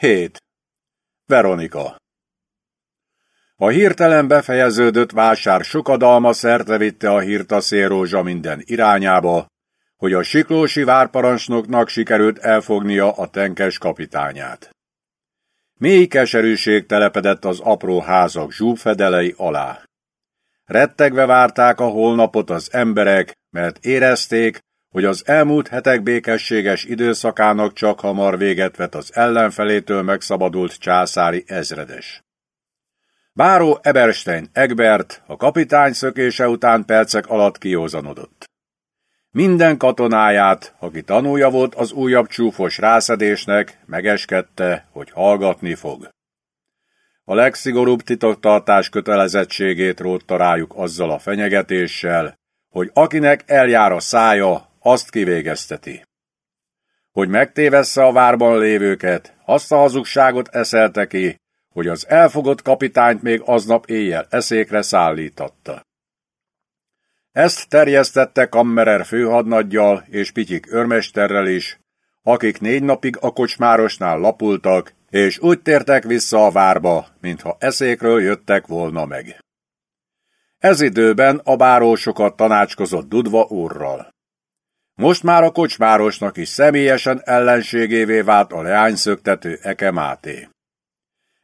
7. Veronika A hirtelen befejeződött vásár sokadalma szerte vitte a hírt a szélrózsa minden irányába, hogy a siklósi várparancsnoknak sikerült elfognia a tenkes kapitányát. Mély keserűség telepedett az apró házak zsúbfedelei alá. Rettegve várták a holnapot az emberek, mert érezték, hogy az elmúlt hetek békességes időszakának csak hamar véget vet az ellenfelétől megszabadult császári ezredes. Báró Eberstein Egbert a kapitány szökése után percek alatt kiózanodott. Minden katonáját, aki tanúja volt az újabb csúfos rászedésnek, megeskedte, hogy hallgatni fog. A legszigorúbb titoktartás kötelezettségét rótta rájuk azzal a fenyegetéssel, hogy akinek eljár a szája, azt kivégezteti. Hogy megtévessze a várban lévőket, azt a hazugságot eszelte ki, hogy az elfogott kapitányt még aznap éjjel eszékre szállítatta. Ezt terjesztette Kammerer főhadnaggyal és Pityik örmesterrel is, akik négy napig a kocsmárosnál lapultak, és úgy tértek vissza a várba, mintha eszékről jöttek volna meg. Ez időben a bárósokat tanácskozott Dudva úrral. Most már a kocsmárosnak is személyesen ellenségévé vált a leányszöktető Eke Máté.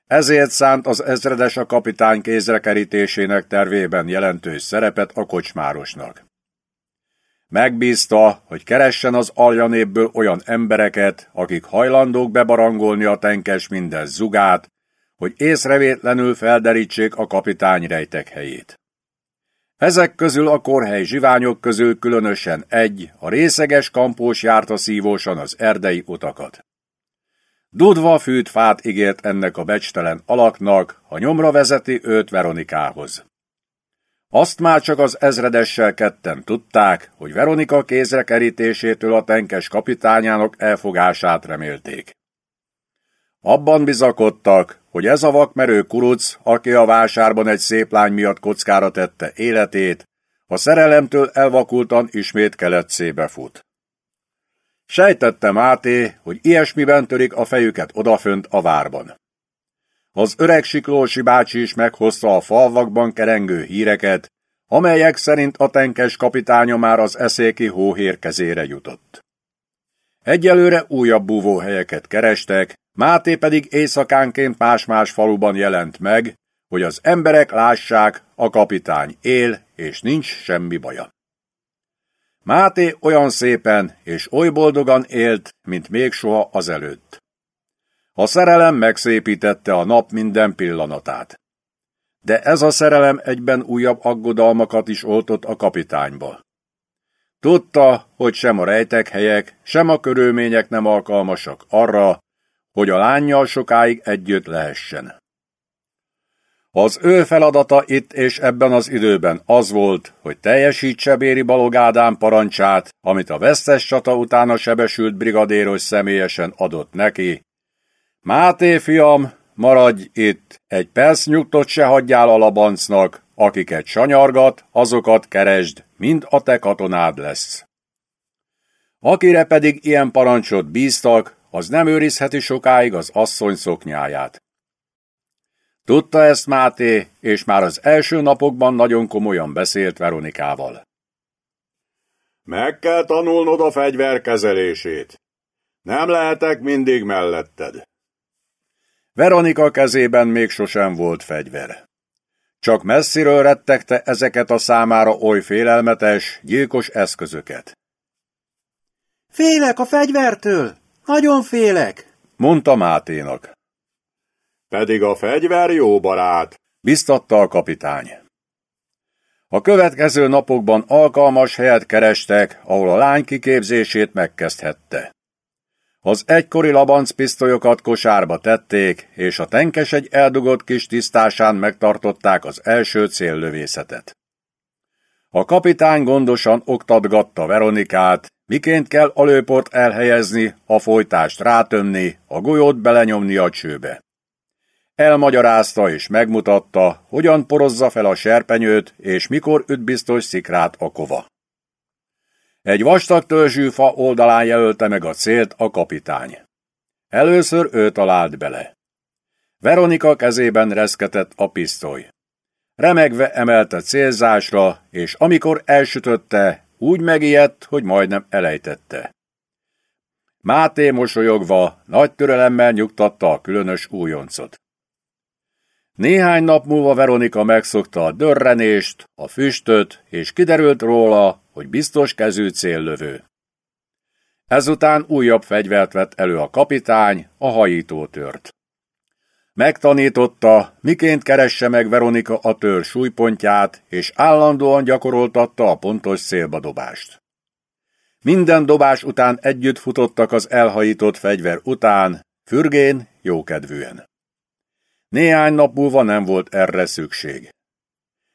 Ezért szánt az ezredes a kapitány kézrekerítésének tervében jelentős szerepet a kocsmárosnak. Megbízta, hogy keressen az aljanépből olyan embereket, akik hajlandók bebarangolni a tenkes minden zugát, hogy észrevétlenül felderítsék a kapitány rejtek helyét. Ezek közül a korhely zsiványok közül különösen egy, a részeges kampós járta szívósan az erdei utakat. Dudva fűt fát ígért ennek a becstelen alaknak, ha nyomra vezeti őt Veronikához. Azt már csak az ezredessel ketten tudták, hogy Veronika kézre kerítésétől a tenkes kapitányának elfogását remélték. Abban bizakodtak, hogy ez a vakmerő kuruc, aki a vásárban egy szép lány miatt kockára tette életét, a szerelemtől elvakultan ismét keletszébe fut. Sejtette Máté, hogy ilyesmiben törik a fejüket odafönt a várban. Az öreg Siklósi bácsi is meghozta a falvakban kerengő híreket, amelyek szerint a tenkes kapitánya már az eszéki hóhér kezére jutott. Egyelőre újabb búvóhelyeket kerestek, Máté pedig éjszakánként más-más faluban jelent meg, hogy az emberek lássák, a kapitány él, és nincs semmi baja. Máté olyan szépen és oly boldogan élt, mint még soha azelőtt. A szerelem megszépítette a nap minden pillanatát. De ez a szerelem egyben újabb aggodalmakat is oltott a kapitányba. Tudta, hogy sem a rejtek helyek, sem a körülmények nem alkalmasak arra, hogy a lányjal sokáig együtt lehessen. Az ő feladata itt és ebben az időben az volt, hogy teljesítse Béri Balogádán parancsát, amit a vesztes csata után a sebesült brigadéros személyesen adott neki. Máté fiam, maradj itt, egy perc nyugtot se hagyjál a labancnak, akiket sanyargat, azokat keresd, mind a te katonád lesz. Akire pedig ilyen parancsot bíztak, az nem őrizheti sokáig az asszony szoknyáját. Tudta ezt Máté, és már az első napokban nagyon komolyan beszélt Veronikával. Meg kell tanulnod a fegyverkezelését. Nem lehetek mindig melletted. Veronika kezében még sosem volt fegyver. Csak messziről rettegte ezeket a számára oly félelmetes, gyilkos eszközöket. Félek a fegyvertől, nagyon félek, mondta Máténak. Pedig a fegyver jó barát, biztatta a kapitány. A következő napokban alkalmas helyet kerestek, ahol a lány kiképzését megkezdhette. Az egykori labancpisztolyokat kosárba tették, és a tenkes egy eldugott kis tisztásán megtartották az első céllövészetet. A kapitány gondosan oktatgatta Veronikát, miként kell a lőport elhelyezni, a folytást rátömni, a golyót belenyomni a csőbe. Elmagyarázta és megmutatta, hogyan porozza fel a serpenyőt, és mikor üt biztos szikrát a kova. Egy vastag törzsű fa oldalán jelölte meg a célt a kapitány. Először ő talált bele. Veronika kezében reszketett a pisztoly. Remegve emelte célzásra, és amikor elsütötte, úgy megijedt, hogy majdnem elejtette. Máté mosolyogva, nagy türelemmel nyugtatta a különös újoncot. Néhány nap múlva Veronika megszokta a dörrenést, a füstöt, és kiderült róla, hogy biztos kezű céllövő. Ezután újabb fegyvert vett elő a kapitány, a hajítótört. Megtanította, miként keresse meg Veronika a tör súlypontját, és állandóan gyakoroltatta a pontos célbadobást. Minden dobás után együtt futottak az elhajított fegyver után, fürgén, jókedvűen. Néhány nap múlva nem volt erre szükség.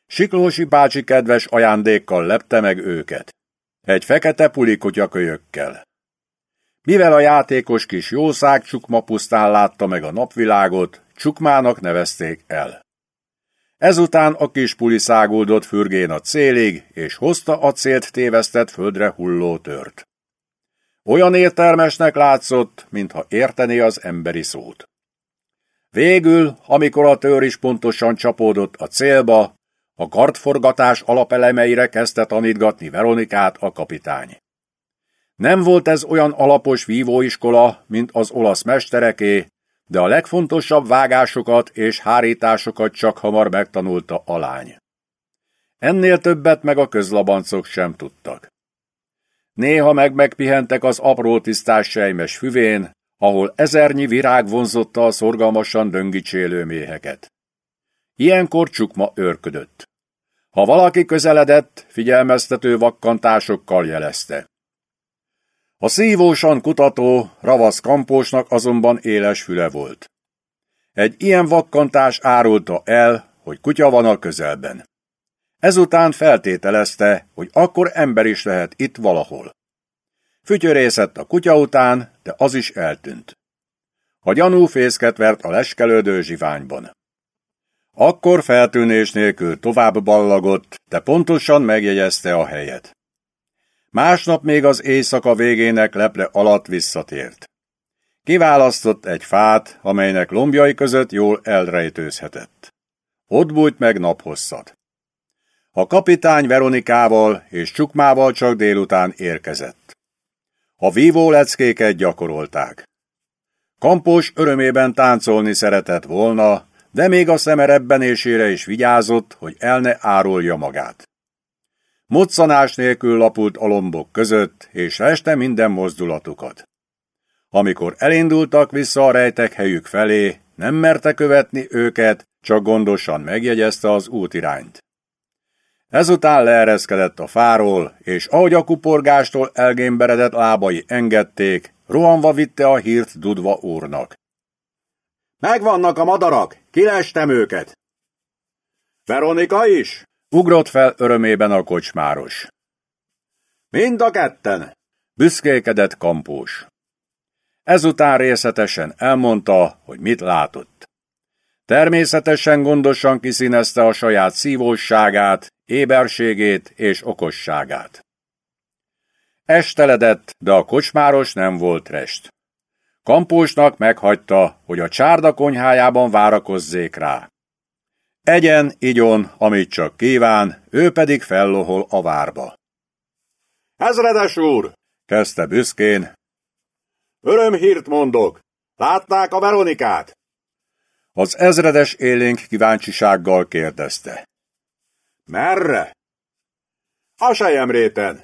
Siklósi bácsi kedves ajándékkal lepte meg őket. Egy fekete pulikotyakölyökkel. Mivel a játékos kis jószág csukma pusztán látta meg a napvilágot, csukmának nevezték el. Ezután a kis puli száguldott fürgén a célig, és hozta a célt tévesztett földre hulló tört. Olyan értelmesnek látszott, mintha értené az emberi szót. Végül, amikor a tör is pontosan csapódott a célba, a kartforgatás alapelemeire kezdte tanítgatni Veronikát a kapitány. Nem volt ez olyan alapos vívóiskola, mint az olasz mestereké, de a legfontosabb vágásokat és hárításokat csak hamar megtanulta a lány. Ennél többet meg a közlabancok sem tudtak. Néha meg megpihentek az apró tisztás sejmes füvén, ahol ezernyi virág vonzotta a szorgalmasan döngicsélő méheket. Ilyenkor csukma őrködött. Ha valaki közeledett, figyelmeztető vakkantásokkal jelezte. A szívósan kutató, ravasz kampósnak azonban éles füle volt. Egy ilyen vakkantás árulta el, hogy kutya van a közelben. Ezután feltételezte, hogy akkor ember is lehet itt valahol. Fütyörészett a kutya után, de az is eltűnt. A gyanú fészket vert a leskelődő zsiványban. Akkor feltűnés nélkül tovább ballagott, de pontosan megjegyezte a helyet. Másnap még az éjszaka végének leple alatt visszatért. Kiválasztott egy fát, amelynek lombjai között jól elrejtőzhetett. Ott bújt meg naphosszat. A kapitány Veronikával és Csukmával csak délután érkezett. A vívó leckéket gyakorolták. Kampós örömében táncolni szeretett volna, de még a szeme rebbenésére is vigyázott, hogy el ne árulja magát. Moccanás nélkül lapult a lombok között, és este minden mozdulatukat. Amikor elindultak vissza a rejtek helyük felé, nem merte követni őket, csak gondosan megjegyezte az útirányt. Ezután leereszkedett a fáról, és ahogy a kuporgástól elgémberedett lábai engedték, rohanva vitte a hírt Dudva úrnak. Megvannak a madarak, kilestem őket. Veronika is? Ugrott fel örömében a kocsmáros. Mind a ketten, büszkékedett kampós. Ezután részletesen elmondta, hogy mit látott. Természetesen gondosan kiszínezte a saját szívóságát, éberségét és okosságát. Esteledett, de a kocsmáros nem volt rest. Kampósnak meghagyta, hogy a csárda konyhájában várakozzék rá. Egyen, igyon, amit csak kíván, ő pedig fellohol a várba. Ezredes úr, kezdte büszkén. Örömhírt mondok, látták a Veronikát? Az ezredes élénk kíváncsisággal kérdezte. Merre? A sejemréten.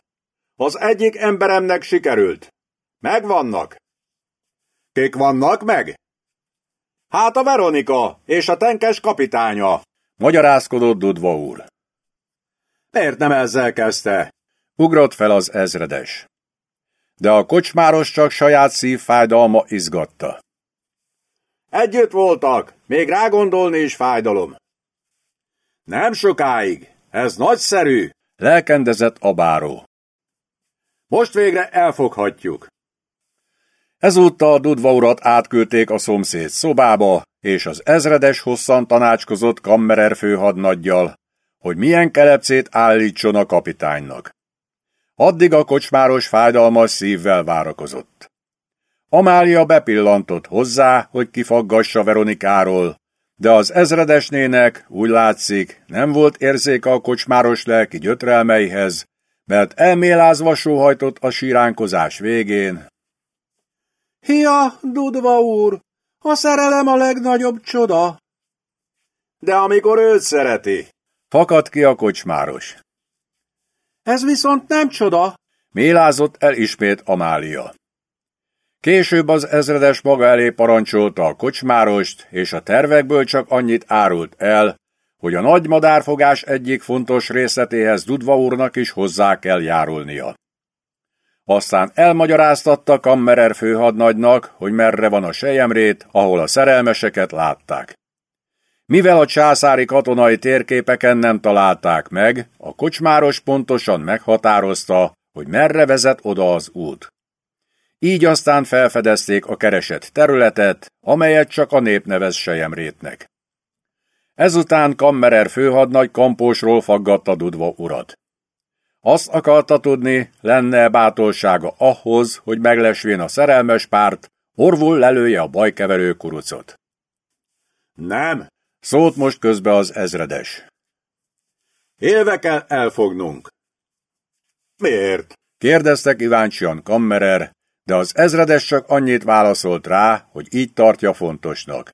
Az egyik emberemnek sikerült. Megvannak. Kik vannak meg? Hát a Veronika és a tenkes kapitánya, magyarázkodott Dudva úr. Miért nem ezzel kezdte? Ugrott fel az ezredes. De a kocsmáros csak saját szívfájdalma izgatta. Együtt voltak, még rágondolni is fájdalom. Nem sokáig, ez nagyszerű, lelkendezett a báró. Most végre elfoghatjuk. Ezúttal Dudva urat átküldték a szomszéd szobába, és az ezredes hosszan tanácskozott Kammerer főhadnaggyal, hogy milyen kelepcét állítson a kapitánynak. Addig a kocsmáros fájdalmas szívvel várakozott. Amália bepillantott hozzá, hogy kifaggassa Veronikáról, de az ezredesnének, úgy látszik, nem volt érzéke a kocsmáros lelki gyötrelmeihez, mert elmélázva sóhajtott a síránkozás végén. Hia, Dudva úr, a szerelem a legnagyobb csoda. De amikor őt szereti, Fakadt ki a kocsmáros. Ez viszont nem csoda, mélázott el ismét Amália. Később az ezredes maga elé parancsolta a kocsmárost, és a tervekből csak annyit árult el, hogy a nagy madárfogás egyik fontos részletéhez Dudva úrnak is hozzá kell járulnia. Aztán elmagyaráztatta Kammerer főhadnagynak, hogy merre van a sejemrét, ahol a szerelmeseket látták. Mivel a császári katonai térképeken nem találták meg, a kocsmáros pontosan meghatározta, hogy merre vezet oda az út. Így aztán felfedezték a keresett területet, amelyet csak a nép nevez sejemrétnek. Ezután Kammerer főhadnagy kampósról faggatta Dudva urat. Azt akarta tudni, lenne bátorsága ahhoz, hogy meglesvén a szerelmes párt, orvul lelője a bajkeverő kurucot. Nem, Szólt most közbe az ezredes. Élve kell elfognunk. Miért? Kérdezte kíváncsian Kammerer, de az ezredes csak annyit válaszolt rá, hogy így tartja fontosnak.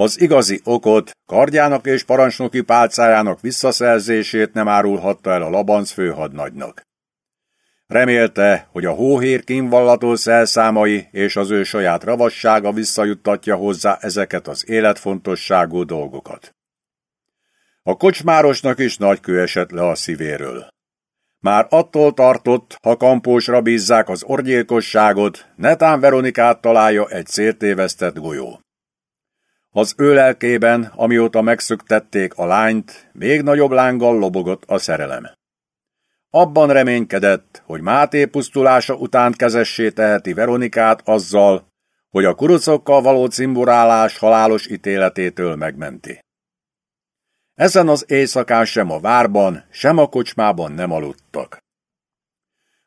Az igazi okot, kardjának és parancsnoki pálcájának visszaszerzését nem árulhatta el a Labanc főhadnagynak. Remélte, hogy a hóhér kínvallató szelszámai és az ő saját ravassága visszajuttatja hozzá ezeket az életfontosságú dolgokat. A kocsmárosnak is nagy kő esett le a szívéről. Már attól tartott, ha kampósra bízzák az orgyilkosságot, netán Veronikát találja egy széltévesztett golyó. Az ő lelkében, amióta megszöktették a lányt, még nagyobb lánggal lobogott a szerelem. Abban reménykedett, hogy Máté pusztulása után kezessé teheti Veronikát azzal, hogy a kurucokkal való cimborálás halálos ítéletétől megmenti. Ezen az éjszakán sem a várban, sem a kocsmában nem aludtak.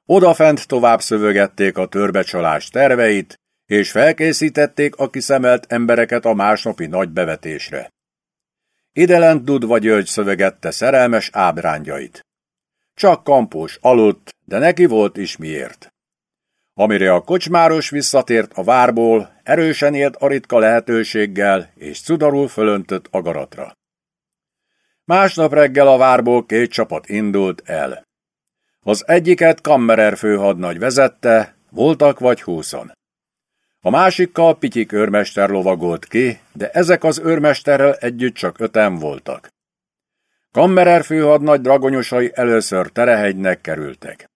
Odafent tovább szövögették a törbecsalás terveit, és felkészítették a kiszemelt embereket a másnapi nagy bevetésre. Idelent Dudva György szövegette szerelmes ábrányait. Csak kampós aludt, de neki volt is miért. Amire a kocsmáros visszatért a várból, erősen élt a ritka lehetőséggel, és cudarul fölöntött agaratra. Másnap reggel a várból két csapat indult el. Az egyiket Kammerer főhadnagy vezette, voltak vagy húszon. A másikkal Pityik őrmester lovagolt ki, de ezek az őrmesterrel együtt csak öten voltak. Kammerer főhadnagy dragonyosai először Terehegynek kerültek.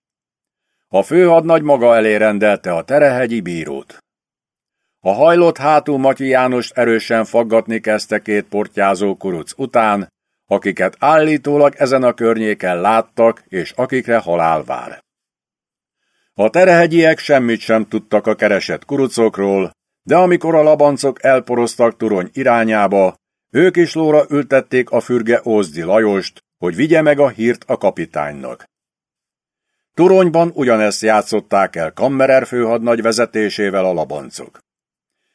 A főhadnagy maga elé rendelte a Terehegyi bírót. A hajlott hátú Matyi Jánost erősen faggatni kezdte két portyázó kuruc után, akiket állítólag ezen a környéken láttak, és akikre halál vár. A terehegyiek semmit sem tudtak a keresett kurucokról, de amikor a labancok elporoztak Turony irányába, ők is lóra ültették a fürge Ózdi Lajost, hogy vigye meg a hírt a kapitánynak. Turonyban ugyanezt játszották el Kammerer főhadnagy vezetésével a labancok.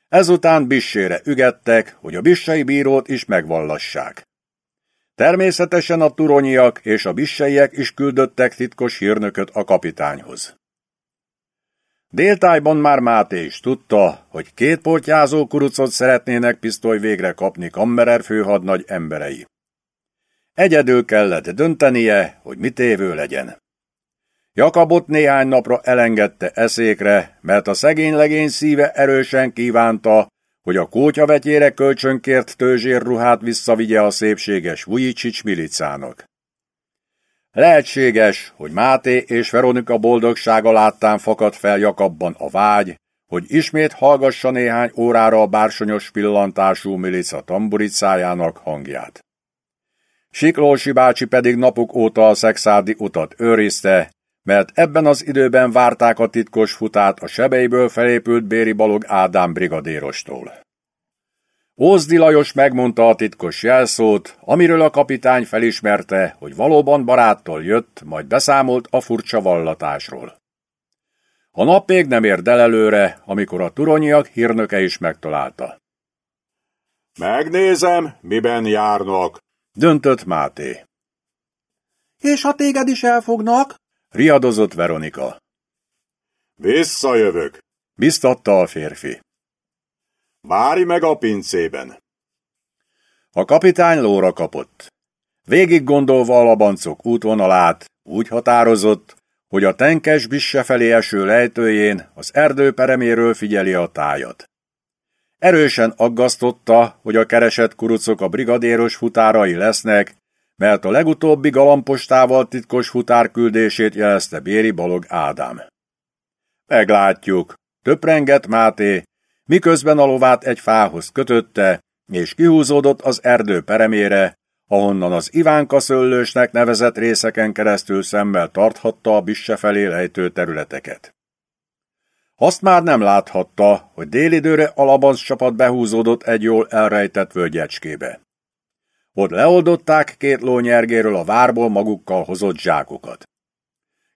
Ezután bissére ügettek, hogy a bissei bírót is megvallassák. Természetesen a turonyiak és a bisseiek is küldöttek titkos hírnököt a kapitányhoz. Déltájban már Máté is tudta, hogy két portyázó kurucot szeretnének pisztoly végre kapni Kammerer főhadnagy emberei. Egyedül kellett döntenie, hogy mit évő legyen. Jakabot néhány napra elengedte eszékre, mert a szegény legény szíve erősen kívánta, hogy a kótyavetyére kölcsönkért tőzsérruhát visszavigye a szépséges Vujicsics milicának. Lehetséges, hogy Máté és Veronika boldogsága láttán fakadt fel Jakabban a vágy, hogy ismét hallgassa néhány órára a bársonyos pillantású milica tamburicájának hangját. Siklósi bácsi pedig napok óta a szexádi utat őrizte, mert ebben az időben várták a titkos futát a sebeiből felépült Béri Balog Ádám brigadérostól. Ózdi Lajos megmondta a titkos jelszót, amiről a kapitány felismerte, hogy valóban baráttól jött, majd beszámolt a furcsa vallatásról. A nap még nem el előre, amikor a turonyiak hírnöke is megtalálta. Megnézem, miben járnak, döntött Máté. És ha téged is elfognak? riadozott Veronika. Visszajövök, biztatta a férfi. Várj meg a pincében. A kapitány lóra kapott. Végig gondolva a labancok útvonalát, úgy határozott, hogy a tenkes bisse felé eső lejtőjén az erdő pereméről figyeli a tájat. Erősen aggasztotta, hogy a keresett kurucok a brigadéros futárai lesznek, mert a legutóbbi galampostával titkos futárküldését jelezte Béri Balog Ádám. Meglátjuk, töprengett Máté, miközben a lovát egy fához kötötte, és kihúzódott az erdő peremére, ahonnan az Ivánka szöllősnek nevezett részeken keresztül szemmel tarthatta a Bisse felé lejtő területeket. Azt már nem láthatta, hogy délidőre Alabansz csapat behúzódott egy jól elrejtett völgyecskébe. Ott leoldották két lónyergéről a várból magukkal hozott zsákokat.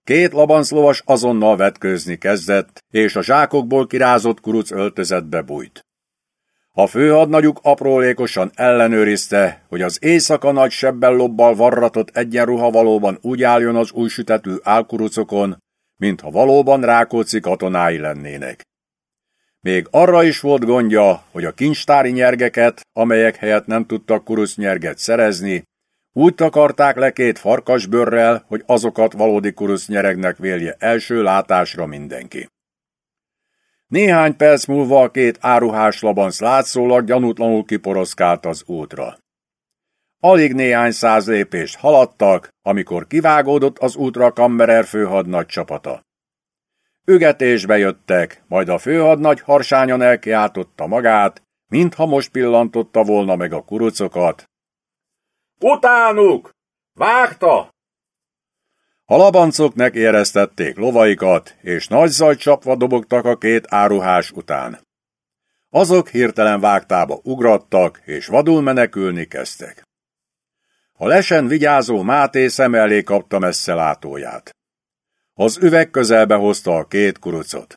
Két labanszlovas azonnal vetkőzni kezdett, és a zsákokból kirázott kuruc öltözetbe bújt. A főhadnagyuk aprólékosan ellenőrizte, hogy az éjszaka nagy sebbel lobbal varratott egyenruha valóban úgy álljon az új sütetű álkurucokon, mintha valóban Rákóczi katonái lennének. Még arra is volt gondja, hogy a kincstári nyergeket, amelyek helyett nem tudtak kurusz nyerget szerezni, úgy takarták le két farkasbőrrel, hogy azokat valódi kurusz nyeregnek vélje első látásra mindenki. Néhány perc múlva a két áruhás labanc látszólag gyanútlanul kiporoszkált az útra. Alig néhány száz lépést haladtak, amikor kivágódott az útra Kammerer főhadnagy csapata. Ügetésbe jöttek, majd a főhadnagy harsányan elkiáltotta magát, mintha most pillantotta volna meg a kurucokat. Utánuk! Vágta! A labancok éreztették lovaikat, és nagy zaj csapva dobogtak a két áruhás után. Azok hirtelen vágtába ugrattak, és vadul menekülni kezdtek. A lesen vigyázó Máté szem elé kapta messze látóját. Az üveg közelbe hozta a két kurucot.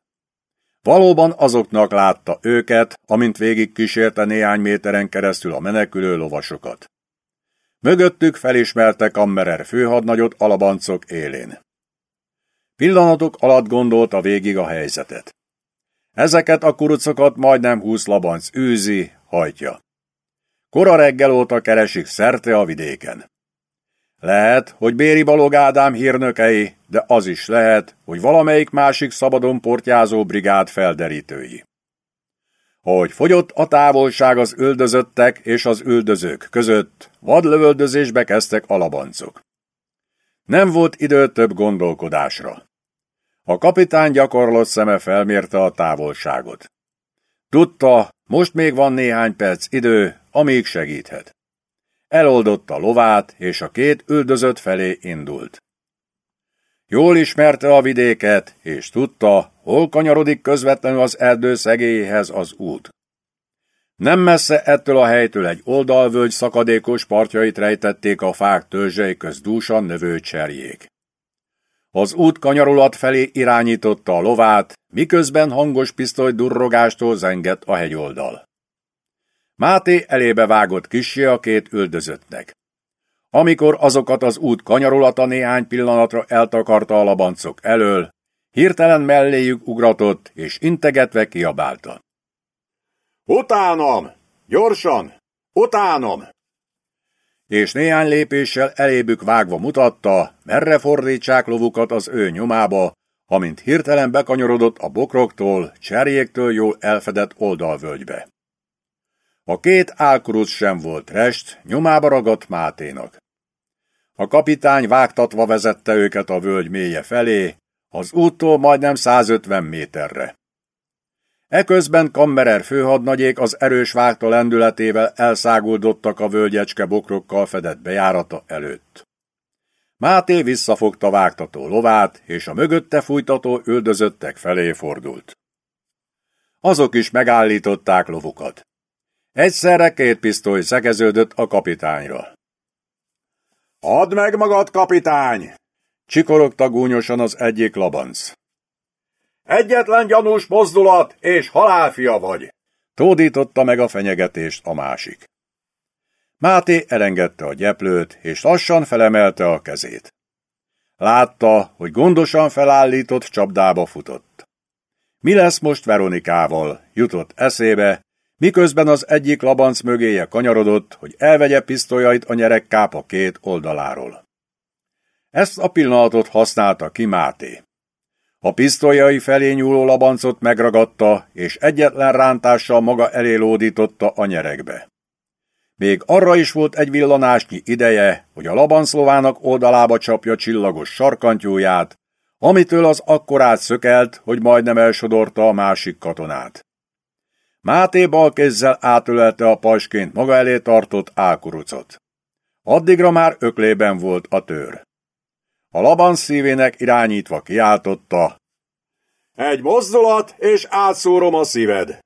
Valóban azoknak látta őket, amint végig kísérte néhány méteren keresztül a menekülő lovasokat. Mögöttük felismerte Kammerer főhadnagyot alabancok élén. Pillanatok alatt gondolta végig a helyzetet. Ezeket a kurucokat majdnem húsz labanc űzi, hajtja. Kora reggel óta keresik szerte a vidéken. Lehet, hogy Béri Balog Ádám hírnökei, de az is lehet, hogy valamelyik másik szabadon portyázó brigád felderítői. Ahogy fogyott a távolság az üldözöttek és az üldözők között, vadlövöldözésbe kezdtek alabancok. Nem volt idő több gondolkodásra. A kapitány gyakorlott szeme felmérte a távolságot. Tudta, most még van néhány perc idő, amíg segíthet. Eloldotta lovát, és a két üldözött felé indult. Jól ismerte a vidéket, és tudta, hol kanyarodik közvetlenül az erdő szegélyéhez az út. Nem messze ettől a helytől egy oldalvölgy szakadékos partjait rejtették a fák törzsei köz dúsan növő cserjék. Az út kanyarulat felé irányította a lovát, miközben hangos pisztoly durrogástól zengett a hegyoldal. Máté elébe vágott kissé a két üldözöttnek. Amikor azokat az út kanyarulata néhány pillanatra eltakarta a labancok elől, hirtelen melléjük ugratott, és integetve kiabálta. Utánam! Gyorsan! Utánom! És néhány lépéssel elébük vágva mutatta, merre fordítsák lovukat az ő nyomába, amint hirtelen bekanyarodott a bokroktól, cserjéktől jól elfedett oldalvölgybe. A két álkuruc sem volt rest, nyomába ragadt Máténak. A kapitány vágtatva vezette őket a völgy mélye felé, az úttól majdnem 150 méterre. Eközben Kammerer főhadnagyék az erős vágta lendületével elszáguldottak a völgyecske bokrokkal fedett bejárata előtt. Máté visszafogta vágtató lovát, és a mögötte fújtató üldözöttek felé fordult. Azok is megállították lovukat. Egyszerre két pisztoly szegeződött a kapitányra. Add meg magad, kapitány! Csikorogta gúnyosan az egyik labanc. Egyetlen gyanús mozdulat, és halálfia vagy! Tódította meg a fenyegetést a másik. Máté elengedte a gyeplőt, és lassan felemelte a kezét. Látta, hogy gondosan felállított csapdába futott. Mi lesz most Veronikával, jutott eszébe, miközben az egyik labanc mögéje kanyarodott, hogy elvegye pisztolyait a nyerekkápa két oldaláról. Ezt a pillanatot használta ki Máté. A pisztolyai felé nyúló labancot megragadta, és egyetlen rántással maga elé lódította a nyerekbe. Még arra is volt egy villanásnyi ideje, hogy a labanszlovának oldalába csapja csillagos sarkantyúját, amitől az akkorát szökelt, hogy majdnem elsodorta a másik katonát. Máté bal kézzel átölelte a pajsként maga elé tartott álkurucot. Addigra már öklében volt a tőr. A laban szívének irányítva kiáltotta. Egy mozdulat, és átszórom a szíved.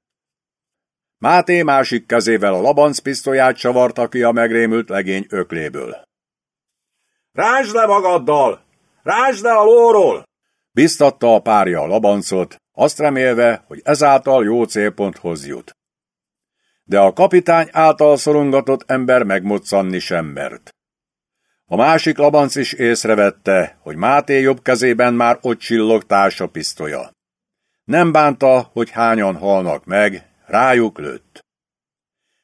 Máté másik kezével a labanc pisztolyát csavarta ki a megrémült legény ökléből. Rásd le magaddal! Rásd le a lóról! Biztatta a párja a labancot, azt remélve, hogy ezáltal jó célponthoz jut. De a kapitány által szorongatott ember megmoccanni sem mert. A másik labanc is észrevette, hogy Máté jobb kezében már ott csillog társa pisztolya. Nem bánta, hogy hányan halnak meg, rájuk lőtt.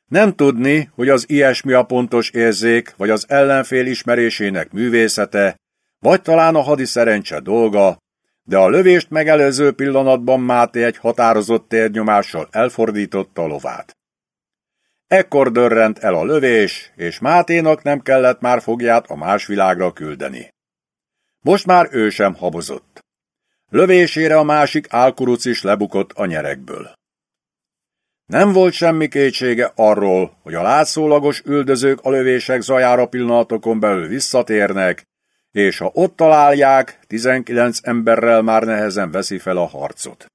Nem tudni, hogy az ilyesmi a pontos érzék, vagy az ellenfél ismerésének művészete, vagy talán a hadi szerencse dolga, de a lövést megelőző pillanatban Máté egy határozott térnyomással elfordította a lovát. Ekkor dörrent el a lövés, és Máténak nem kellett már fogját a más világra küldeni. Most már ő sem habozott. Lövésére a másik álkuruc is lebukott a nyerekből. Nem volt semmi kétsége arról, hogy a látszólagos üldözők a lövések zajára pillanatokon belül visszatérnek, és ha ott találják, 19 emberrel már nehezen veszi fel a harcot.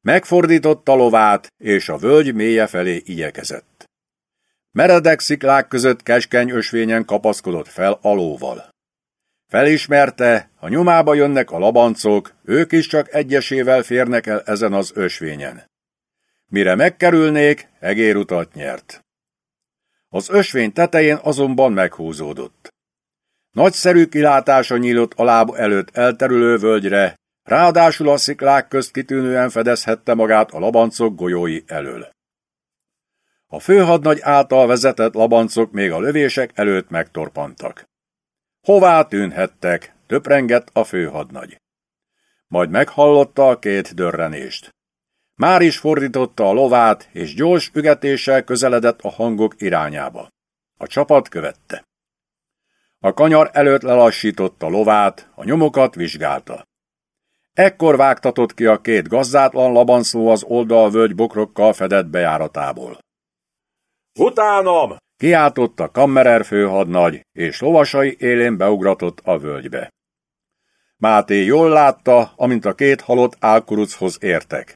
Megfordította lovát, és a völgy mélye felé igyekezett. Meredek sziklák között keskeny ösvényen kapaszkodott fel a lóval. Felismerte, ha nyomába jönnek a labancok, ők is csak egyesével férnek el ezen az ösvényen. Mire megkerülnék, egérutat nyert. Az ösvény tetején azonban meghúzódott. Nagyszerű kilátása nyílt a láb előtt elterülő völgyre, ráadásul a sziklák közt kitűnően fedezhette magát a labancok golyói elől. A főhadnagy által vezetett labancok még a lövések előtt megtorpantak. Hová tűnhettek, töprengett a főhadnagy. Majd meghallotta a két dörrenést. Már is fordította a lovát, és gyors ügetéssel közeledett a hangok irányába. A csapat követte. A kanyar előtt lelassította lovát, a nyomokat vizsgálta. Ekkor vágtatott ki a két gazdátlan labanszó az oldalvölgy bokrokkal fedett bejáratából. Utánom! Kiáltotta Kammerer főhadnagy, és lovasai élén beugratott a völgybe. Máté jól látta, amint a két halott álkuruchoz értek.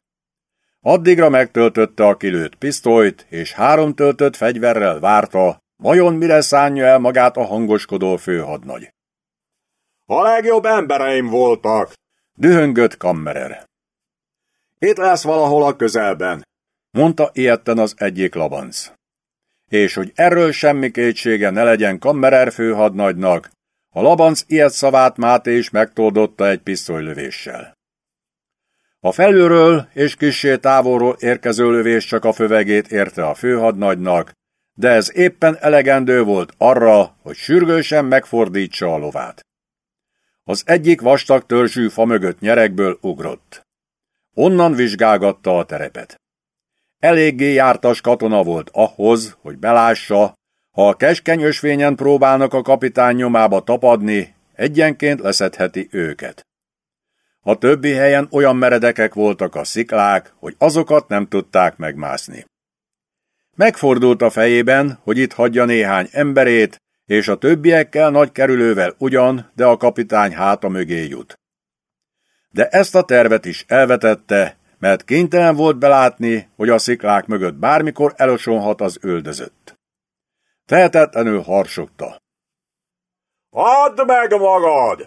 Addigra megtöltötte a kilőtt pisztolyt, és három töltött fegyverrel várta, vajon mire szánja el magát a hangoskodó főhadnagy. A legjobb embereim voltak, dühöngött Kammerer. Itt lesz valahol a közelben, mondta ilyetten az egyik labanc. És hogy erről semmi kétsége ne legyen Kammerer főhadnagynak, a labanc ilyet szavát Máté is megtoldotta egy pisztolylövéssel. A felülről és kissé távolról érkező lövés csak a fövegét érte a főhadnagynak, de ez éppen elegendő volt arra, hogy sürgősen megfordítsa a lovát. Az egyik vastag törzsű fa mögött nyerekből ugrott. Onnan vizsgálgatta a terepet. Eléggé jártas katona volt ahhoz, hogy belássa, ha a keskeny ösvényen próbálnak a kapitány nyomába tapadni, egyenként leszedheti őket. A többi helyen olyan meredekek voltak a sziklák, hogy azokat nem tudták megmászni. Megfordult a fejében, hogy itt hagyja néhány emberét, és a többiekkel nagy kerülővel ugyan, de a kapitány háta mögé jut. De ezt a tervet is elvetette, mert kénytelen volt belátni, hogy a sziklák mögött bármikor elosonhat az öldözött. Tehetetlenül harsogta. Add meg magad!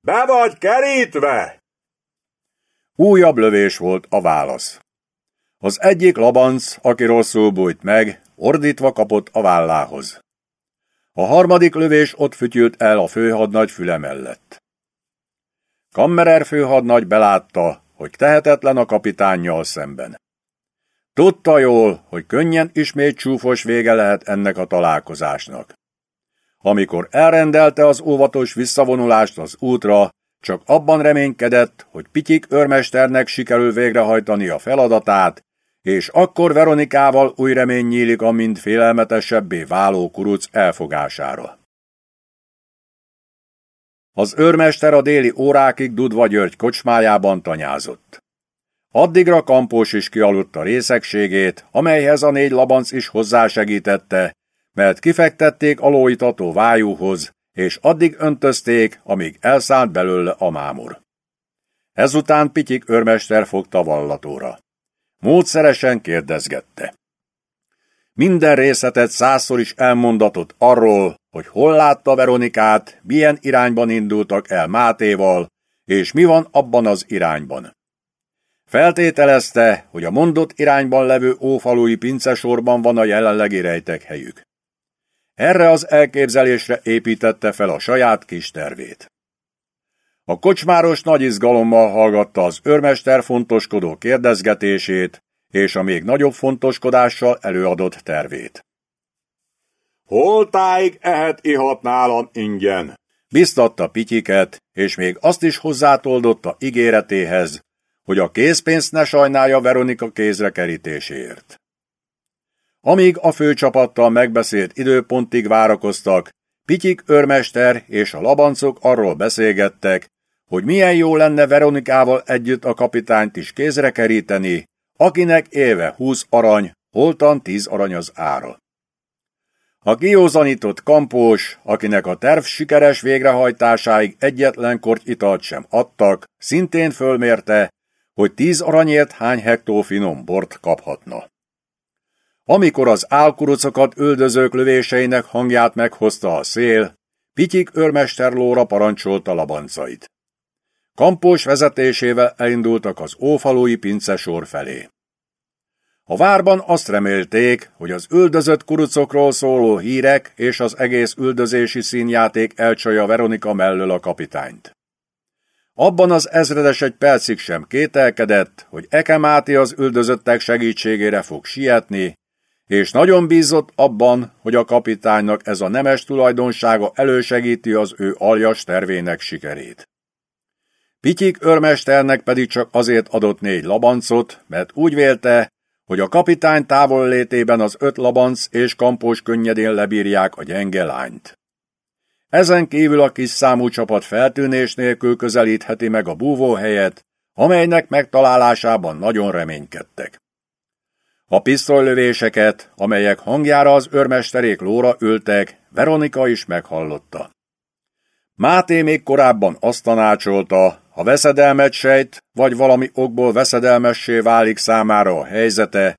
Be vagy kerítve! Újabb lövés volt a válasz. Az egyik labanc, aki rosszul bújt meg, ordítva kapott a vállához. A harmadik lövés ott fütyült el a főhadnagy füle mellett. Kammerer főhadnagy belátta, hogy tehetetlen a kapitánnyal szemben. Tudta jól, hogy könnyen ismét csúfos vége lehet ennek a találkozásnak. Amikor elrendelte az óvatos visszavonulást az útra, csak abban reménykedett, hogy Pityik őrmesternek sikerül végrehajtani a feladatát, és akkor Veronikával új remény nyílik a mind félelmetesebbé váló kuruc elfogására. Az őrmester a déli órákig Dudva György kocsmájában tanyázott. Addigra Kampós is kialudta részegségét, amelyhez a négy labanc is hozzásegítette, mert kifektették a lóitató vájúhoz, és addig öntözték, amíg elszállt belőle a mámor. Ezután Pityik őrmester fogta vallatóra. Módszeresen kérdezgette. Minden részletet százszor is elmondatott arról, hogy hol látta Veronikát, milyen irányban indultak el Mátéval, és mi van abban az irányban. Feltételezte, hogy a mondott irányban levő ófalui pincesorban van a jelenlegi rejtek helyük. Erre az elképzelésre építette fel a saját kis tervét. A kocsmáros nagy izgalommal hallgatta az őrmester fontoskodó kérdezgetését, és a még nagyobb fontoskodással előadott tervét. Holtáig ehet ihat nálam ingyen, biztatta Pityiket, és még azt is hozzátoldotta ígéretéhez, hogy a készpénzt ne sajnálja Veronika kézre kerítéséért. Amíg a főcsapattal megbeszélt időpontig várakoztak, Pityik őrmester és a labancok arról beszélgettek, hogy milyen jó lenne Veronikával együtt a kapitányt is kézre keríteni, akinek éve húsz arany, holtan tíz arany az ára. A kiózanított kampós, akinek a terv sikeres végrehajtásáig egyetlen korty italt sem adtak, szintén fölmérte, hogy tíz aranyért hány hektó finom bort kaphatna. Amikor az álkurucokat üldözők lövéseinek hangját meghozta a szél, Pityik őrmester lóra parancsolta labancait. Kampós vezetésével elindultak az ófalói sor felé. A várban azt remélték, hogy az üldözött kurucokról szóló hírek és az egész üldözési színjáték elcsalja Veronika mellől a kapitányt. Abban az ezredes egy percig sem kételkedett, hogy Ekemáti az üldözöttek segítségére fog sietni, és nagyon bízott abban, hogy a kapitánynak ez a nemes tulajdonsága elősegíti az ő aljas tervének sikerét. Pityik örmesternek pedig csak azért adott négy labancot, mert úgy vélte, hogy a kapitány távol létében az öt labanc és kampós könnyedén lebírják a gyenge lányt. Ezen kívül a kis számú csapat feltűnés nélkül közelítheti meg a búvóhelyet, amelynek megtalálásában nagyon reménykedtek. A pisztolylövéseket, amelyek hangjára az örmesterék lóra ültek, Veronika is meghallotta. Máté még korábban azt tanácsolta, ha veszedelmet sejt, vagy valami okból veszedelmessé válik számára a helyzete,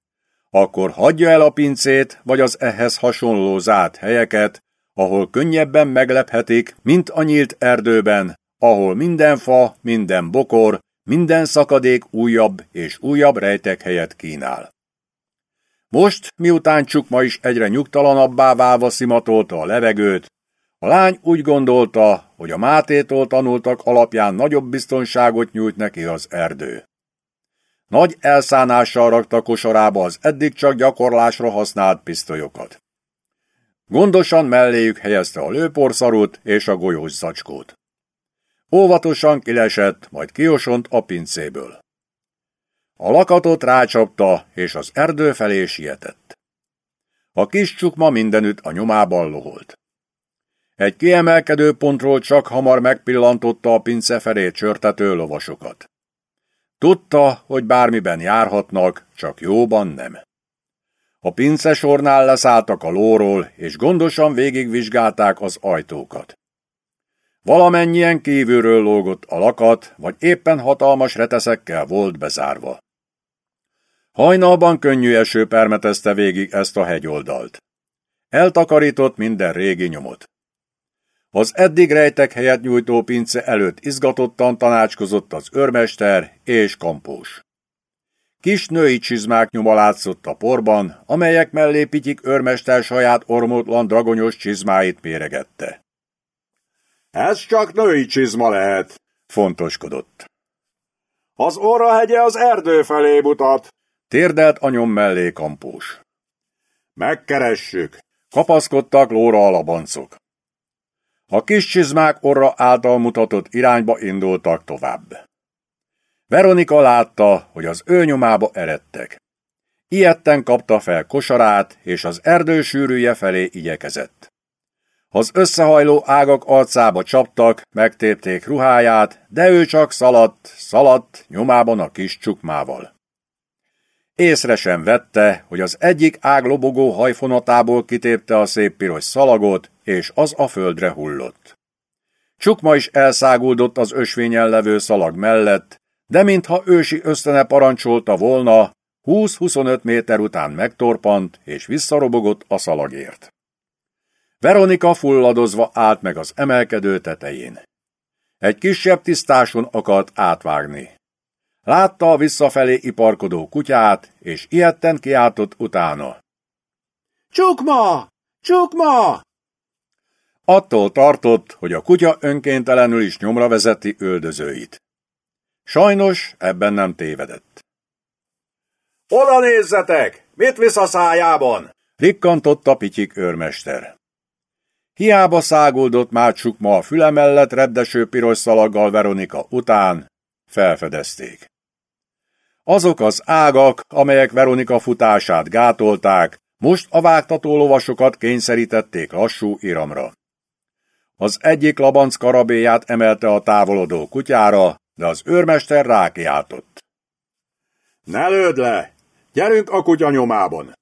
akkor hagyja el a pincét, vagy az ehhez hasonló zárt helyeket, ahol könnyebben meglephetik, mint a nyílt erdőben, ahol minden fa, minden bokor, minden szakadék újabb és újabb rejtek helyet kínál. Most, miután Csukma is egyre nyugtalanabbá válva szimatolta a levegőt, a lány úgy gondolta, hogy a Mátétól tanultak alapján nagyobb biztonságot nyújt neki az erdő. Nagy elszánással rakta kosarába az eddig csak gyakorlásra használt pisztolyokat. Gondosan melléjük helyezte a lőporszarút és a golyós zacskót. Óvatosan kilesett, majd kiosont a pincéből. A lakatot rácsapta, és az erdő felé sietett. A kis csukma mindenütt a nyomában loholt. Egy kiemelkedő pontról csak hamar megpillantotta a pince felé csörtető lovasokat. Tudta, hogy bármiben járhatnak, csak jóban nem. A pince sornál leszálltak a lóról, és gondosan végigvizsgálták az ajtókat. Valamennyien kívülről lógott a lakat, vagy éppen hatalmas reteszekkel volt bezárva. Hajnalban könnyű eső permetezte végig ezt a hegyoldalt. Eltakarított minden régi nyomot. Az eddig rejtek helyet nyújtó pince előtt izgatottan tanácskozott az őrmester és kampós. Kis női csizmák nyoma látszott a porban, amelyek mellé Pityik őrmester saját ormótlan dragonyos csizmáit méregette. Ez csak női csizma lehet, fontoskodott. Az orrahegye az erdő felé mutat, térdelt a nyom mellé kampós. Megkeressük, kapaszkodtak lóra a labancok. A kis csizmák orra által mutatott irányba indultak tovább. Veronika látta, hogy az ő nyomába eredtek. Ilyetten kapta fel kosarát, és az erdő sűrűje felé igyekezett. Az összehajló ágak arcába csaptak, megtépték ruháját, de ő csak szaladt, szaladt nyomában a kis csukmával. Észre sem vette, hogy az egyik ág lobogó hajfonatából kitépte a szép piros szalagot, és az a földre hullott. Csukma is elszáguldott az ösvényen levő szalag mellett, de mintha ősi ösztene parancsolta volna, 20-25 méter után megtorpant, és visszarobogott a szalagért. Veronika fulladozva állt meg az emelkedő tetején. Egy kisebb tisztáson akart átvágni. Látta a visszafelé iparkodó kutyát, és ilyetten kiáltott utána. Csukma! Csukma! Attól tartott, hogy a kutya önkéntelenül is nyomra vezeti öldözőit. Sajnos ebben nem tévedett. Oda nézzetek! Mit visz a szájában? Rikkantotta Pityik őrmester. Hiába száguldott már csukma a füle mellett reddeső piros szalaggal Veronika után, felfedezték. Azok az ágak, amelyek Veronika futását gátolták, most a vágtató lovasokat kényszerítették lassú iramra. Az egyik labanc karabéját emelte a távolodó kutyára, de az őrmester rákiáltott. Ne lőd le! Gyerünk a kutya nyomában!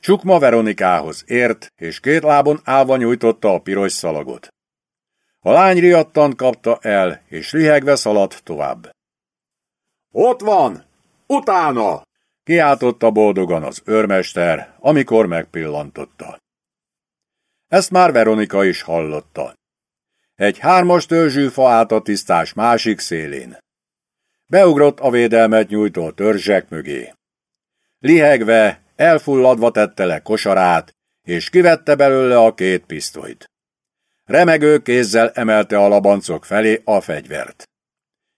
Csukma Veronikához ért, és két lábon állva nyújtotta a piros szalagot. A lány riadtan kapta el, és lihegve szaladt tovább. Ott van! Utána! Kiáltotta boldogan az őrmester, amikor megpillantotta. Ezt már Veronika is hallotta. Egy hármas törzsű fa állt a tisztás másik szélén. Beugrott a védelmet nyújtó törzsek mögé. Lihegve, elfulladva tette le kosarát, és kivette belőle a két pisztolyt. Remegő kézzel emelte a labancok felé a fegyvert.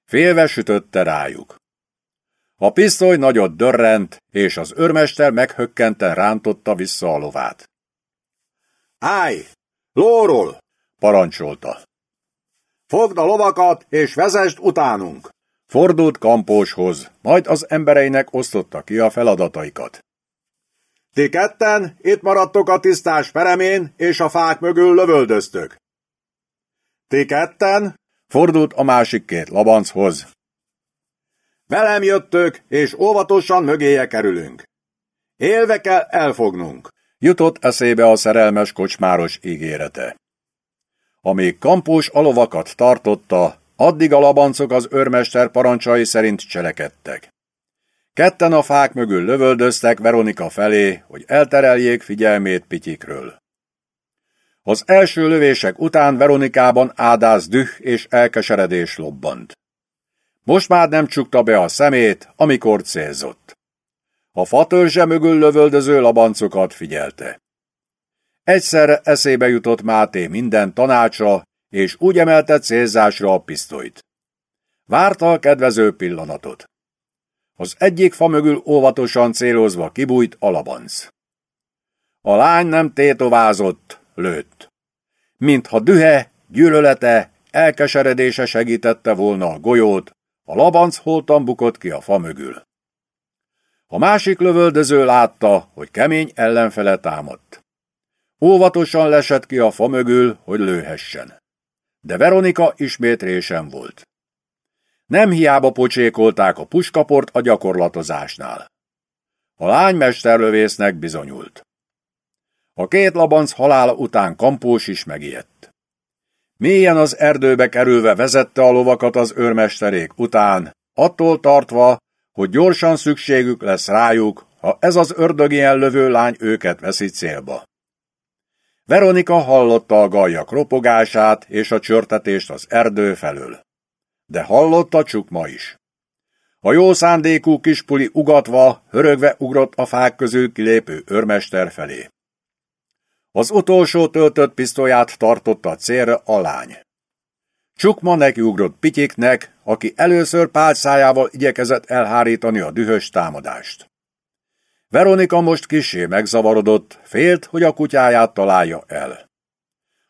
Félve sütötte rájuk. A pisztoly nagyot dörrent, és az örmester meghökkenten rántotta vissza a lovát. Állj! Lóról! parancsolta. Fogd a lovakat, és vezest utánunk! Fordult Kampóshoz, majd az embereinek osztotta ki a feladataikat. Ti ketten itt maradtok a tisztás peremén, és a fák mögül lövöldöztök. Ti ketten, fordult a másik két labanchoz. Velem jöttök, és óvatosan mögéje kerülünk. Élve kell elfognunk. Jutott eszébe a szerelmes kocsmáros ígérete. Amíg kampós a lovakat tartotta, addig a labancok az őrmester parancsai szerint cselekedtek. Ketten a fák mögül lövöldöztek Veronika felé, hogy eltereljék figyelmét Pityikről. Az első lövések után Veronikában ádáz düh és elkeseredés lobbant. Most már nem csukta be a szemét, amikor célzott. A fatörzse mögül lövöldöző labancokat figyelte. Egyszerre eszébe jutott Máté minden tanácsa, és úgy emelte célzásra a pisztolyt. Várta a kedvező pillanatot. Az egyik fa mögül óvatosan célozva kibújt a labanc. A lány nem tétovázott, lőtt. Mintha dühe, gyűlölete, elkeseredése segítette volna a golyót, a labanc holtan bukott ki a fa mögül. A másik lövöldöző látta, hogy kemény ellenfele támadt. Óvatosan lesett ki a fa mögül, hogy lőhessen. De Veronika ismét résen volt. Nem hiába pocsékolták a puskaport a gyakorlatozásnál. A lány mesterlövésznek bizonyult. A két labanc halála után Kampós is megijedt. Mélyen az erdőbe kerülve vezette a lovakat az őrmesterék után, attól tartva, hogy gyorsan szükségük lesz rájuk, ha ez az ördögien lövő lány őket veszi célba. Veronika hallotta a gajak ropogását és a csörtetést az erdő felől. De hallotta Csukma is. A jó szándékú kispuli ugatva, hörögve ugrott a fák közül kilépő őrmester felé. Az utolsó töltött pisztolyát tartotta a célra a lány. Csukma nekiugrott Pityiknek, aki először pálcájával igyekezett elhárítani a dühös támadást. Veronika most kisé megzavarodott, félt, hogy a kutyáját találja el.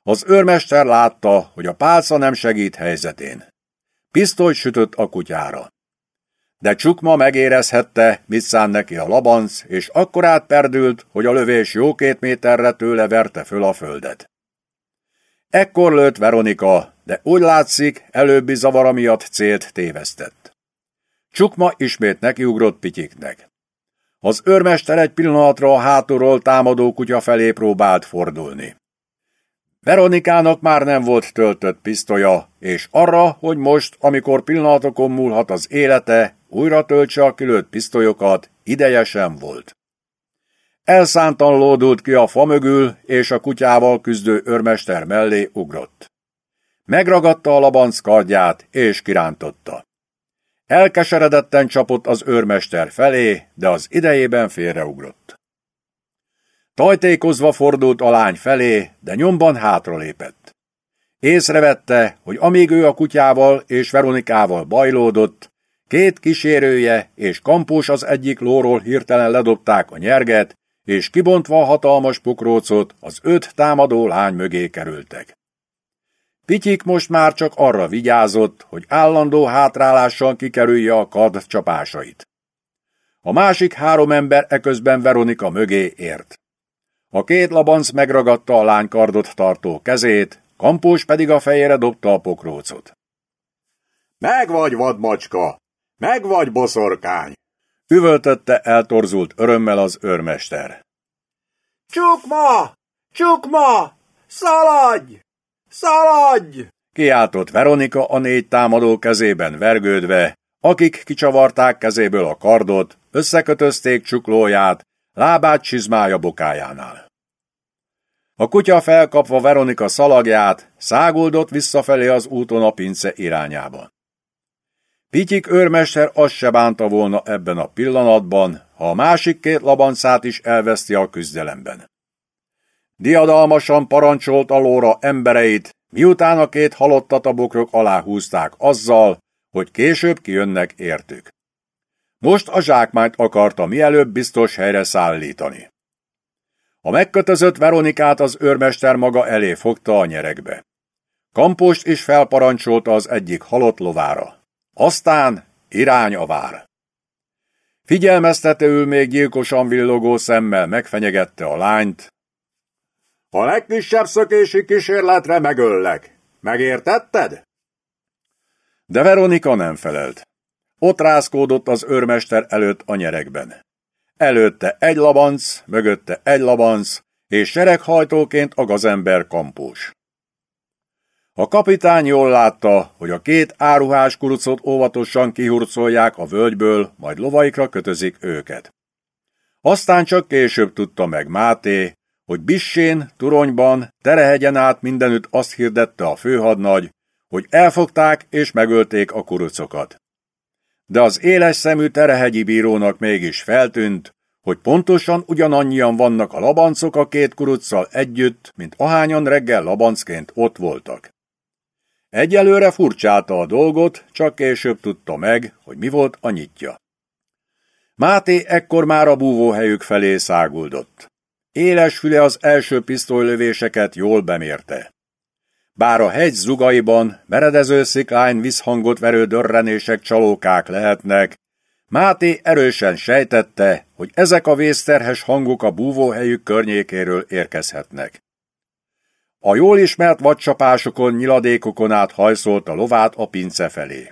Az őrmester látta, hogy a pálca nem segít helyzetén. Pisztolyt sütött a kutyára. De Csukma megérezhette, mit szán neki a labanc, és akkor átperdült, hogy a lövés jó két méterre tőle verte föl a földet. Ekkor lőtt Veronika, de úgy látszik, előbbi zavara miatt célt tévesztett. Csukma ismét nekiugrott Pityiknek. Az őrmester egy pillanatra a hátulról támadó kutya felé próbált fordulni. Veronikának már nem volt töltött pisztolya, és arra, hogy most, amikor pillanatokon múlhat az élete, újra töltse a kilőtt pisztolyokat, ideje sem volt. Elszántan lódult ki a fa mögül, és a kutyával küzdő őrmester mellé ugrott. Megragadta a labanc kardját, és kirántotta. Elkeseredetten csapott az őrmester felé, de az idejében félreugrott. Tajtékozva fordult a lány felé, de nyomban hátralépett. Észrevette, hogy amíg ő a kutyával és Veronikával bajlódott, két kísérője és kampós az egyik lóról hirtelen ledobták a nyerget, és kibontva a hatalmas pokrócot az öt támadó lány mögé kerültek. Pityik most már csak arra vigyázott, hogy állandó hátrálással kikerülje a kard csapásait. A másik három ember eközben Veronika mögé ért. A két labanc megragadta a lánykardot tartó kezét, Kampós pedig a fejére dobta a pokrócot. Meg vagy, vadmacska! Meg vagy, boszorkány! Üvöltötte eltorzult örömmel az őrmester. Csukma! Csukma! Szaladj! Szaladj! Kiáltott Veronika a négy támadó kezében vergődve, akik kicsavarták kezéből a kardot, összekötözték csuklóját, lábát csizmája bokájánál. A kutya felkapva Veronika szalagját, száguldott visszafelé az úton a pince irányába. Pityik őrmester azt se bánta volna ebben a pillanatban, ha a másik két labancát is elveszti a küzdelemben. Diadalmasan parancsolt a lóra embereit, miután a két halottat a bokrok alá húzták azzal, hogy később kijönnek értük. Most a zsákmányt akarta mielőbb biztos helyre szállítani. A megkötözött Veronikát az őrmester maga elé fogta a nyerekbe. Kampost is felparancsolta az egyik halott lovára. Aztán irány a vár. Figyelmeztetőül még gyilkosan villogó szemmel megfenyegette a lányt. A legkisebb szökési kísérletre megöllek. Megértetted? De Veronika nem felelt. Ott rázkódott az őrmester előtt a nyerekben. Előtte egy labanc, mögötte egy labanc, és sereghajtóként a gazember kampós. A kapitány jól látta, hogy a két áruhás kurucot óvatosan kihurcolják a völgyből, majd lovaikra kötözik őket. Aztán csak később tudta meg Máté, hogy Bissén, Turonyban, Terehegyen át mindenütt azt hirdette a főhadnagy, hogy elfogták és megölték a kurucokat. De az éles szemű Terehegyi bírónak mégis feltűnt, hogy pontosan ugyanannyian vannak a labancok a két kuruccal együtt, mint ahányan reggel labancként ott voltak. Egyelőre furcsálta a dolgot, csak később tudta meg, hogy mi volt a nyitja. Máté ekkor már a búvóhelyük felé száguldott. Éles füle az első pisztolylövéseket jól bemérte. Bár a hegy zugaiban meredező sziklány visszhangot verő dörrenések csalókák lehetnek, Máté erősen sejtette, hogy ezek a vészterhes hangok a búvóhelyük környékéről érkezhetnek. A jól ismert vadcsapásokon, nyiladékokon át hajszolt a lovát a pince felé.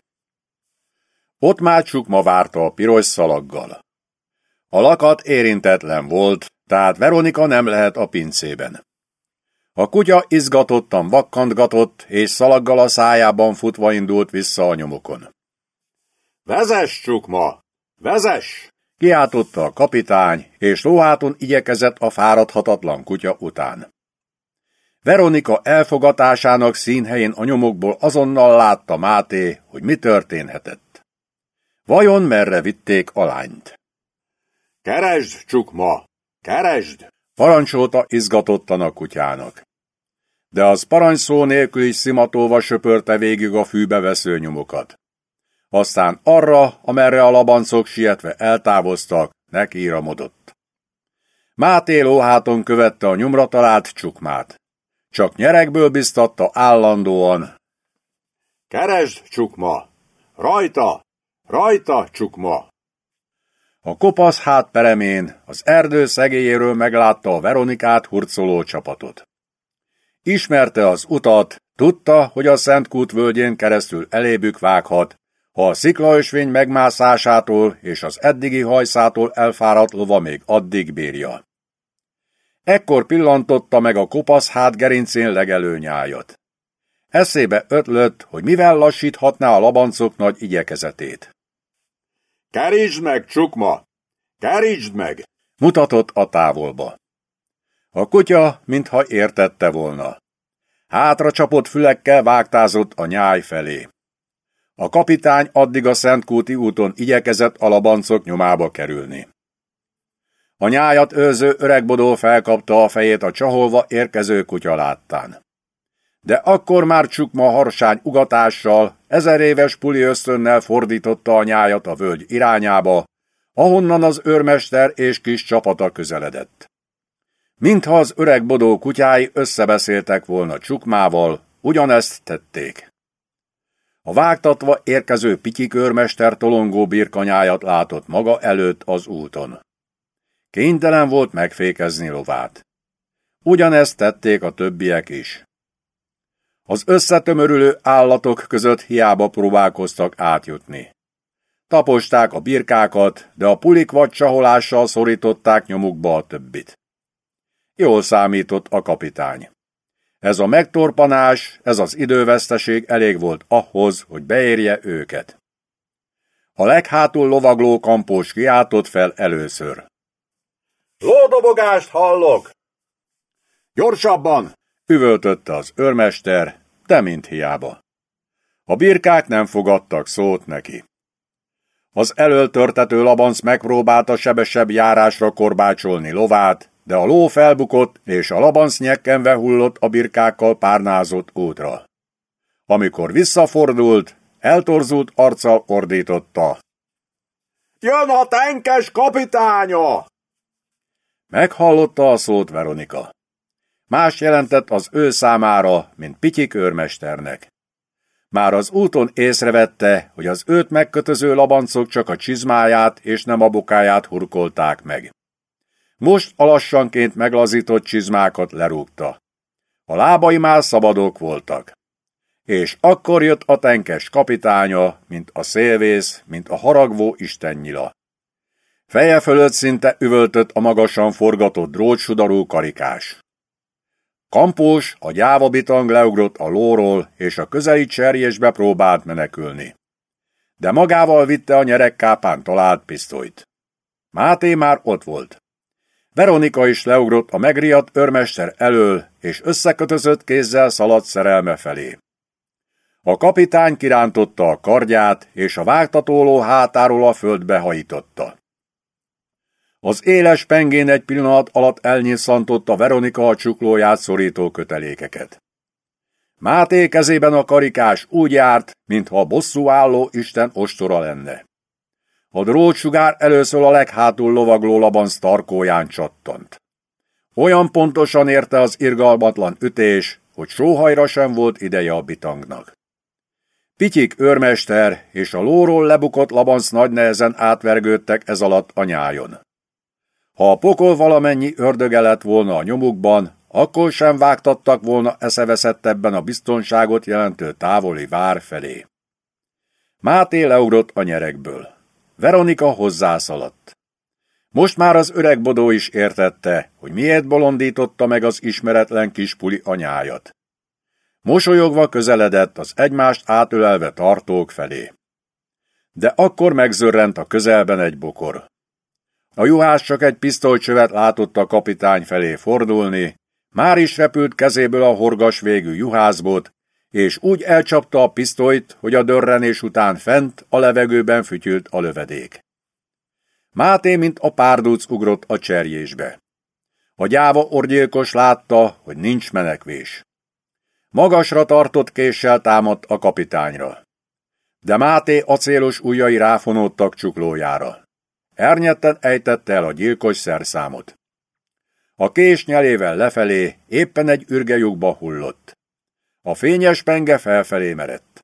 Ott már csukma várta a piros szalaggal. A lakat érintetlen volt, tehát Veronika nem lehet a pincében. A kutya izgatottan vakkantgatott, és szalaggal a szájában futva indult vissza a nyomokon. Vezess, csukma! Vezess! Kiáltotta a kapitány, és lóháton igyekezett a fáradhatatlan kutya után. Veronika elfogatásának színhelyén a nyomokból azonnal látta Máté, hogy mi történhetett. Vajon merre vitték a lányt? Keresd, csukma! Keresd! Parancsolta izgatottan a kutyának. De az parancsszó nélkül is szimatolva söpörte végig a fűbe vesző nyomokat. Aztán arra, amerre a labancok sietve eltávoztak, nekiramodott. Máté lóháton követte a nyomra talált csukmát. Csak nyerekből biztatta állandóan. Keresd, csukma! Rajta! Rajta, csukma! A kopasz hát peremén az erdő szegélyéről meglátta a Veronikát hurcoló csapatot. Ismerte az utat, tudta, hogy a Szentkút völgyén keresztül elébük vághat, ha a sziklaösvény megmászásától és az eddigi hajszától elfáradt lova még addig bírja. Ekkor pillantotta meg a kopasz hát gerincén legelő nyájat. Eszébe ötlött, hogy mivel lassíthatná a labancok nagy igyekezetét. Kerítsd meg, csukma! Kerítsd meg! Mutatott a távolba. A kutya, mintha értette volna. Hátra csapott fülekkel vágtázott a nyáj felé. A kapitány addig a Szentkúti úton igyekezett a labancok nyomába kerülni. A nyájat őző öregbodó felkapta a fejét a csaholva érkező kutya láttán. De akkor már csukma harsány ugatással, ezer éves puli ösztönnel fordította a nyájat a völgy irányába, ahonnan az őrmester és kis csapata közeledett. Mintha az öreg bodó kutyái összebeszéltek volna csukmával, ugyanezt tették. A vágtatva érkező pityik őrmester tolongó birkanyájat látott maga előtt az úton. Kénytelen volt megfékezni lovát. Ugyanezt tették a többiek is. Az összetömörülő állatok között hiába próbálkoztak átjutni. Taposták a birkákat, de a pulik csaholással szorították nyomukba a többit. Jól számított a kapitány. Ez a megtorpanás, ez az időveszteség elég volt ahhoz, hogy beérje őket. A leghátul lovagló kampós kiáltott fel először. Lódobogást hallok! Gyorsabban! üvöltötte az őrmester, de mint hiába. A birkák nem fogadtak szót neki. Az elöltörtető labanc megpróbálta sebesebb járásra korbácsolni lovát, de a ló felbukott, és a labanc nyekkenve hullott a birkákkal párnázott útra. Amikor visszafordult, eltorzult arccal ordította. Jön a tenkes kapitánya! Meghallotta a szót Veronika. Más jelentett az ő számára, mint Pityik őrmesternek. Már az úton észrevette, hogy az őt megkötöző labancok csak a csizmáját és nem a bokáját hurkolták meg. Most a lassanként meglazított csizmákat lerúgta. A lábai már szabadok voltak. És akkor jött a tenkes kapitánya, mint a szélvész, mint a haragvó istennyila. Feje fölött szinte üvöltött a magasan forgatott drótsudarú karikás. Kampós, a gyáva bitang leugrott a lóról, és a közeli cserjésbe próbált menekülni. De magával vitte a nyerekkápán talált pisztolyt. Máté már ott volt. Veronika is leugrott a megriadt örmester elől, és összekötözött kézzel szaladt szerelme felé. A kapitány kirántotta a kardját, és a vágtatóló hátáról a földbe hajította. Az éles pengén egy pillanat alatt elnyisszantotta Veronika a csuklóját szorító kötelékeket. Máté kezében a karikás úgy járt, mintha a bosszú álló Isten ostora lenne. A drótsugár először a leghátul lovagló labanc tarkóján csattant. Olyan pontosan érte az irgalmatlan ütés, hogy sóhajra sem volt ideje a bitangnak. Pityik őrmester és a lóról lebukott labanc nagy nehezen átvergődtek ez alatt a nyájon. Ha a pokol valamennyi ördöge lett volna a nyomukban, akkor sem vágtattak volna eszeveszettebben a biztonságot jelentő távoli vár felé. Máté leugrott a nyerekből. Veronika hozzászaladt. Most már az öreg bodó is értette, hogy miért bolondította meg az ismeretlen kispuli anyájat. Mosolyogva közeledett az egymást átölelve tartók felé. De akkor megzörrent a közelben egy bokor. A juhász csak egy pisztolycsövet látott a kapitány felé fordulni, Már is repült kezéből a horgas végű juhászbot, és úgy elcsapta a pisztolyt, hogy a dörrenés után fent a levegőben fütyült a lövedék. Máté, mint a párduc ugrott a cserjésbe. A gyáva orgyilkos látta, hogy nincs menekvés. Magasra tartott késsel támadt a kapitányra. De Máté acélos ujjai ráfonódtak csuklójára. Ernyetten ejtette el a gyilkos szerszámot. A kés nyelével lefelé éppen egy ürgejukba hullott. A fényes penge felfelé merett.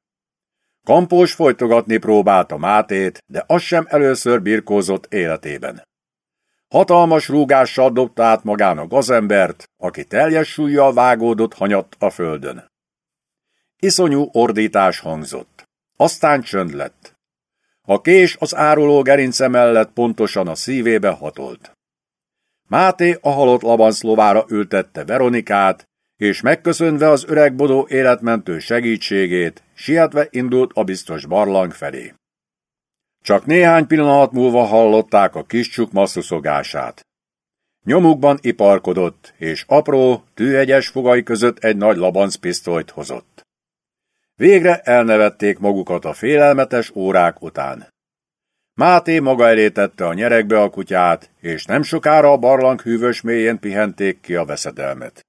Kampós folytogatni próbálta Mátét, de az sem először birkózott életében. Hatalmas rúgással dobta át magán a gazembert, aki teljes súlyjal vágódott hanyatt a földön. Iszonyú ordítás hangzott. Aztán csönd lett. A kés az áruló gerince mellett pontosan a szívébe hatolt. Máté a halott labanszlovára ültette Veronikát, és megköszönve az öreg bodó életmentő segítségét, sietve indult a biztos barlang felé. Csak néhány pillanat múlva hallották a kis csuk masszuszogását. Nyomukban iparkodott, és apró, tűegyes fogai között egy nagy labancpisztolyt hozott. Végre elnevették magukat a félelmetes órák után. Máté maga elé a nyerekbe a kutyát, és nem sokára a barlang hűvös mélyén pihenték ki a veszedelmet.